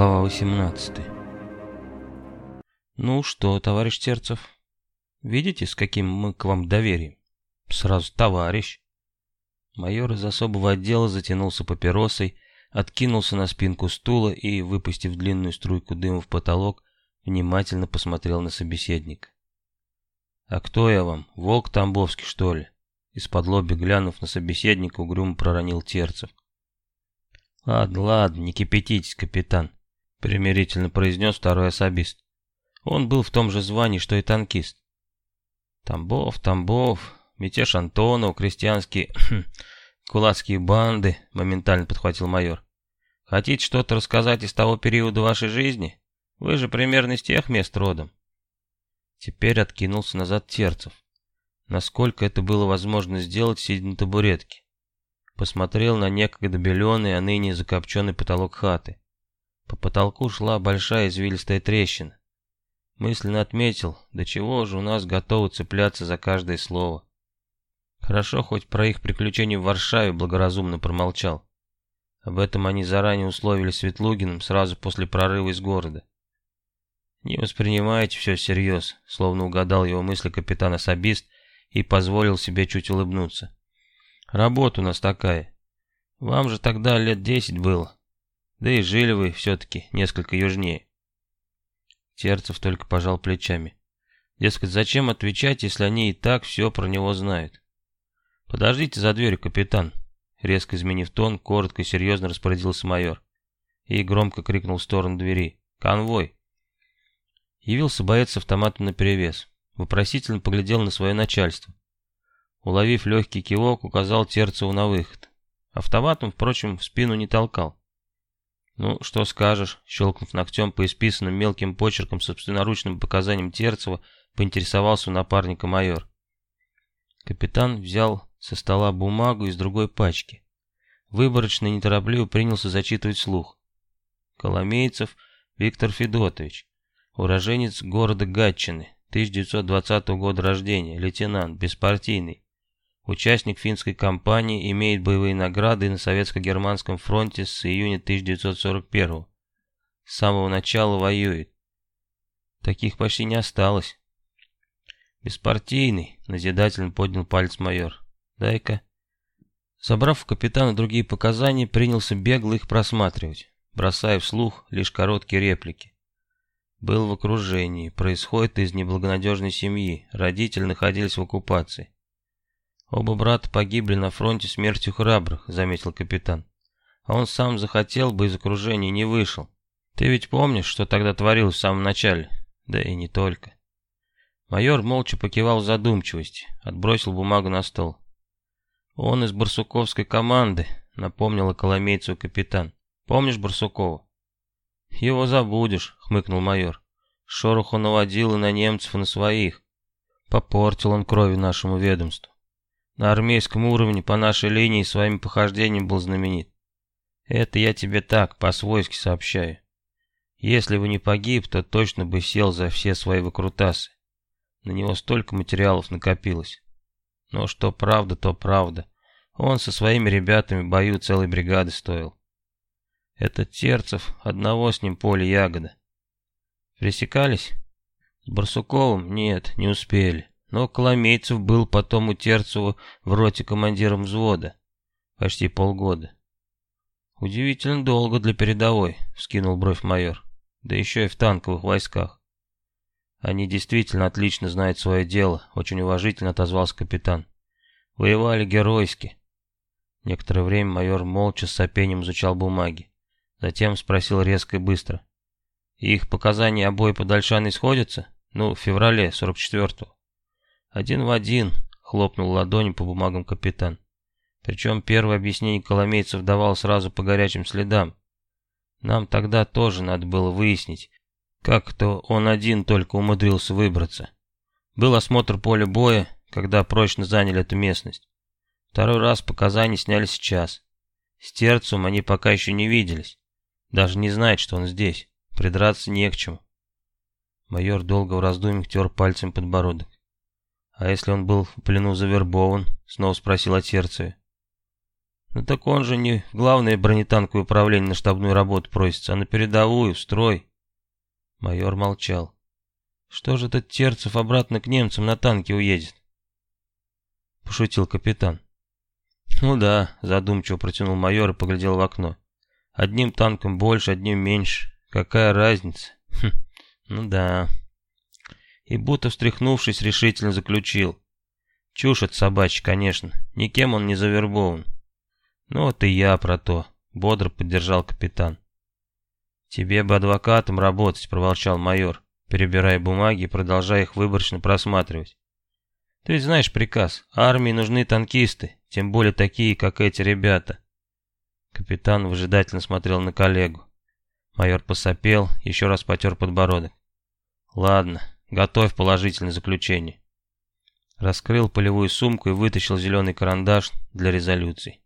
Глава 18 «Ну что, товарищ Терцев, видите, с каким мы к вам доверием? Сразу товарищ». Майор из особого отдела затянулся папиросой, откинулся на спинку стула и, выпустив длинную струйку дыма в потолок, внимательно посмотрел на собеседника. «А кто я вам, волк Тамбовский, что ли?» Из-под лоби глянув на собеседника, угрюмо проронил Терцев. «Ладно, ладно, не кипятитесь, капитан примирительно произнес второй особист. Он был в том же звании, что и танкист. Тамбов, Тамбов, мятеж Антонов, крестьянские кулацкие банды, моментально подхватил майор. Хотите что-то рассказать из того периода вашей жизни? Вы же примерно из тех мест родом. Теперь откинулся назад Терцев. Насколько это было возможно сделать, сидя на табуретке. Посмотрел на некогда беленый, а ныне закопченный потолок хаты. По потолку шла большая извилистая трещина. Мысленно отметил, до чего же у нас готовы цепляться за каждое слово. Хорошо, хоть про их приключения в Варшаве благоразумно промолчал. Об этом они заранее условили Светлугиным сразу после прорыва из города. Не воспринимайте все всерьез, словно угадал его мысли капитан-особист и позволил себе чуть улыбнуться. Работа у нас такая. Вам же тогда лет десять было. Да и жили вы все-таки несколько южнее. Терцев только пожал плечами. Дескать, зачем отвечать, если они и так все про него знают? Подождите за дверью, капитан. Резко изменив тон, коротко и серьезно распорядился майор. И громко крикнул в сторону двери. «Конвой!» Явился боец с автоматом наперевес. Вопросительно поглядел на свое начальство. Уловив легкий кивок, указал Терцеву на выход. Автоматом, впрочем, в спину не толкал. «Ну, что скажешь?» Щелкнув ногтем по исписанным мелким почерком собственноручным показаниям Терцева, поинтересовался у напарника майор. Капитан взял со стола бумагу из другой пачки. Выборочно и неторопливо принялся зачитывать слух. Коломейцев Виктор Федотович, уроженец города Гатчины, 1920 года рождения, лейтенант, беспартийный, Участник финской кампании, имеет боевые награды на Советско-Германском фронте с июня 1941 С самого начала воюет. Таких почти не осталось. Беспартийный, назидательно поднял палец майор. Дай-ка. Собрав у капитана другие показания, принялся бегло их просматривать, бросая вслух лишь короткие реплики. Был в окружении, происходит из неблагонадежной семьи, родители находились в оккупации. «Оба брата погибли на фронте смертью храбрых», — заметил капитан. «А он сам захотел бы из окружения не вышел. Ты ведь помнишь, что тогда творилось в самом начале? Да и не только». Майор молча покивал в задумчивости, отбросил бумагу на стол. «Он из барсуковской команды», — напомнил Коломейцеву капитан. «Помнишь Барсукова?» «Его забудешь», — хмыкнул майор. «Шороху наводил и на немцев, и на своих. Попортил он крови нашему ведомству. На армейском уровне по нашей линии своими похождениями был знаменит. Это я тебе так, по-свойски сообщаю. Если бы не погиб, то точно бы сел за все свои выкрутасы. На него столько материалов накопилось. Но что правда, то правда. Он со своими ребятами бою целой бригады стоил. Этот Терцев, одного с ним поле ягода. Пресекались? С Барсуковым? Нет, не успели. Но Коломейцев был потом у Терцева в роте командиром взвода. Почти полгода. Удивительно долго для передовой, вскинул бровь майор. Да еще и в танковых войсках. Они действительно отлично знают свое дело, очень уважительно отозвался капитан. Воевали геройски. Некоторое время майор молча с сопением изучал бумаги. Затем спросил резко и быстро. Их показания обои подальшаны сходятся? Ну, в феврале 44-го. «Один в один», — хлопнул ладонью по бумагам капитан. Причем первое объяснение Коломейцев давал сразу по горячим следам. Нам тогда тоже надо было выяснить, как-то он один только умудрился выбраться. Был осмотр поля боя, когда прочно заняли эту местность. Второй раз показания сняли сейчас. С Терцем они пока еще не виделись. Даже не знает, что он здесь. Придраться не к чему. Майор долго в раздумьях тер пальцем подбородок. «А если он был в плену завербован?» — снова спросил от сердца. Ну так он же не главное бронетанковое управление на штабную работу просится, а на передовую, в строй. Майор молчал. Что же этот Терцев обратно к немцам на танке уедет? Пошутил капитан. Ну да, задумчиво протянул майор и поглядел в окно. Одним танком больше, одним меньше. Какая разница? Хм, ну да. И будто встряхнувшись, решительно заключил. Чушь от собачья, конечно. Никем он не завербован. Ну вот и я про то. Бодро поддержал капитан. Тебе бы адвокатом работать, проворчал майор, перебирая бумаги и продолжая их выборочно просматривать. Ты ведь знаешь приказ. Армии нужны танкисты, тем более такие, как эти ребята. Капитан выжидательно смотрел на коллегу. Майор посопел, еще раз потер подбородок. Ладно, готовь положительное заключение. Раскрыл полевую сумку и вытащил зеленый карандаш для резолюций.